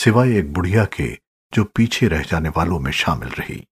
सिवाय एक बुढ़िया के जो पीछे रह जाने वालों में शामिल रही।